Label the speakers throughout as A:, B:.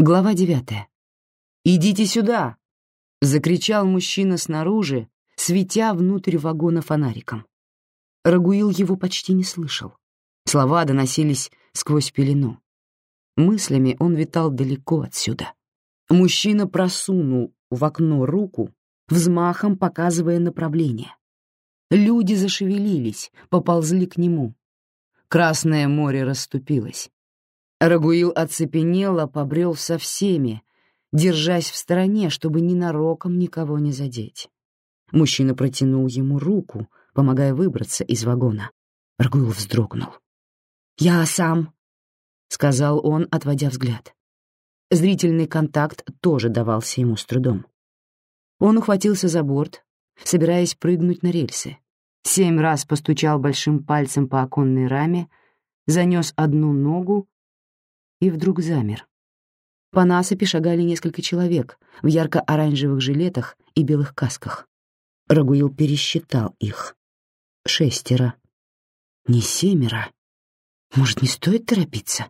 A: Глава девятая. «Идите сюда!» — закричал мужчина снаружи, светя внутрь вагона фонариком. Рагуил его почти не слышал. Слова доносились сквозь пелену. Мыслями он витал далеко отсюда. Мужчина просунул в окно руку, взмахом показывая направление. Люди зашевелились, поползли к нему. Красное море расступилось. Рагуил оцепенело побрел со всеми, держась в стороне, чтобы ненароком никого не задеть. Мужчина протянул ему руку, помогая выбраться из вагона. Рагуил вздрогнул. «Я сам», — сказал он, отводя взгляд. Зрительный контакт тоже давался ему с трудом. Он ухватился за борт, собираясь прыгнуть на рельсы. Семь раз постучал большим пальцем по оконной раме, занес одну ногу и вдруг замер. По насыпи шагали несколько человек в ярко-оранжевых жилетах и белых касках. Рагуил пересчитал их. Шестеро. Не семеро. Может, не стоит торопиться?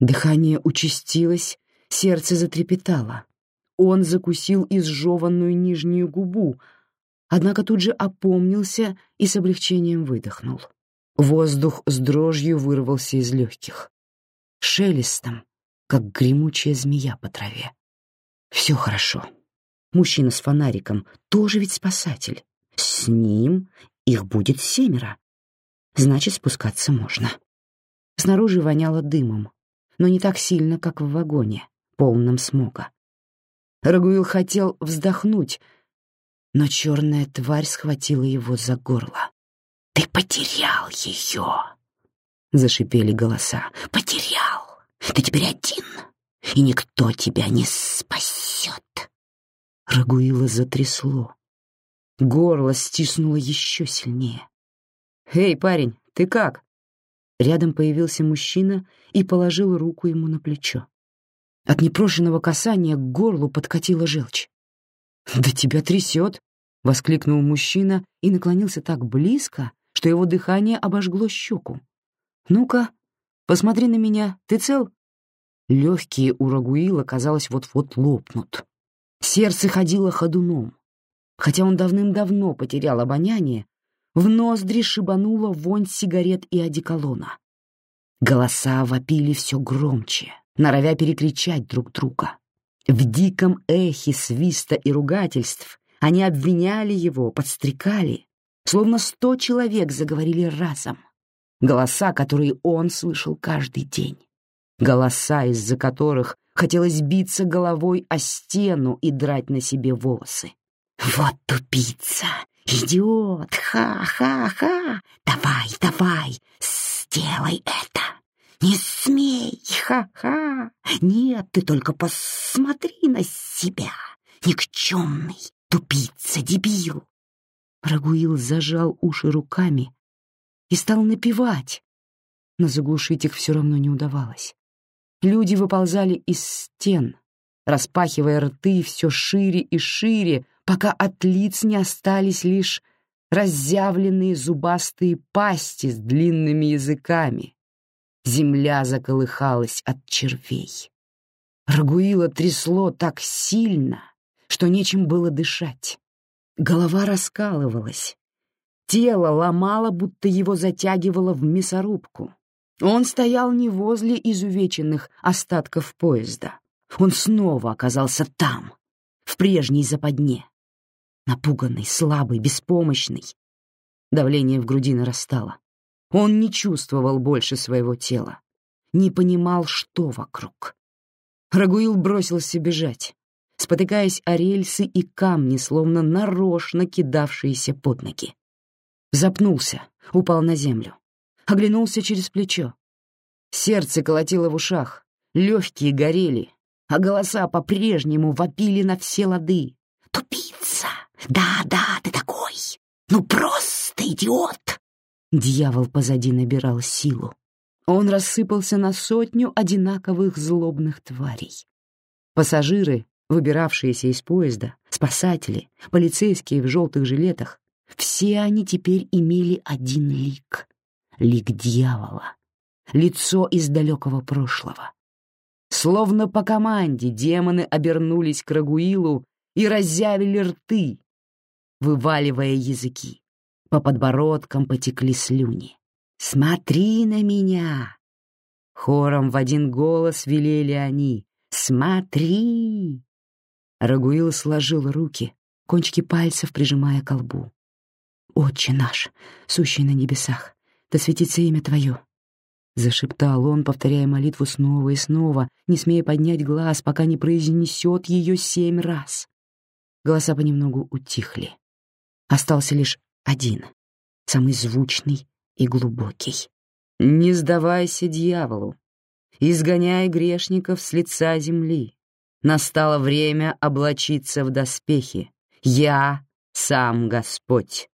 A: Дыхание участилось, сердце затрепетало. Он закусил изжеванную нижнюю губу, однако тут же опомнился и с облегчением выдохнул. Воздух с дрожью вырвался из легких шелестом, как гремучая змея по траве. Все хорошо. Мужчина с фонариком тоже ведь спасатель. С ним их будет семеро. Значит, спускаться можно. Снаружи воняло дымом, но не так сильно, как в вагоне, полном смога. Рагуил хотел вздохнуть, но черная тварь схватила его за горло. «Ты потерял ее!» — зашипели голоса. «Потерял! Ты теперь один, и никто тебя не спасет!» Рагуила затрясло. Горло стиснуло еще сильнее. «Эй, парень, ты как?» Рядом появился мужчина и положил руку ему на плечо. От непрошенного касания к горлу подкатила желчь. «Да тебя трясет!» — воскликнул мужчина и наклонился так близко, что его дыхание обожгло щеку. «Ну-ка, посмотри на меня, ты цел?» Легкие у Рагуила, казалось, вот-вот лопнут. Сердце ходило ходуном. Хотя он давным-давно потерял обоняние, в ноздри шибанула вонь сигарет и одеколона. Голоса вопили все громче, норовя перекричать друг друга. В диком эхе свиста и ругательств они обвиняли его, подстрекали, словно сто человек заговорили разом. Голоса, которые он слышал каждый день. Голоса, из-за которых хотелось биться головой о стену и драть на себе волосы. «Вот тупица! Идиот! Ха-ха-ха! Давай, давай, сделай это! Не смей! Ха-ха! Нет, ты только посмотри на себя! Никчемный! Тупица, дебил!» Рагуил зажал уши руками и стал напевать, но заглушить их все равно не удавалось. Люди выползали из стен, распахивая рты все шире и шире, пока от лиц не остались лишь разъявленные зубастые пасти с длинными языками. Земля заколыхалась от червей. Рагуила трясло так сильно, что нечем было дышать. Голова раскалывалась, Тело ломало, будто его затягивало в мясорубку. Он стоял не возле изувеченных остатков поезда. Он снова оказался там, в прежней западне. Напуганный, слабый, беспомощный. Давление в груди нарастало. Он не чувствовал больше своего тела, не понимал, что вокруг. Рагуил бросился бежать, спотыкаясь о рельсы и камни, словно нарочно кидавшиеся под ноги. Запнулся, упал на землю. Оглянулся через плечо. Сердце колотило в ушах, легкие горели, а голоса по-прежнему вопили на все лады. «Тупица! Да-да, ты такой! Ну просто идиот!» Дьявол позади набирал силу. Он рассыпался на сотню одинаковых злобных тварей. Пассажиры, выбиравшиеся из поезда, спасатели, полицейские в желтых жилетах, все они теперь имели один лик — лик дьявола, лицо из далекого прошлого. Словно по команде демоны обернулись к Рагуилу и разъявили рты, вываливая языки. По подбородкам потекли слюни. «Смотри на меня!» Хором в один голос велели они. «Смотри!» Рагуил сложил руки, кончики пальцев прижимая к лбу. «Отче наш, сущий на небесах, да светится имя Твое!» Зашептал он, повторяя молитву снова и снова, не смея поднять глаз, пока не произнесет ее семь раз. Голоса понемногу утихли. Остался лишь один, самый звучный и глубокий. «Не сдавайся дьяволу, изгоняй грешников с лица земли. Настало время облачиться в доспехи. Я сам Господь».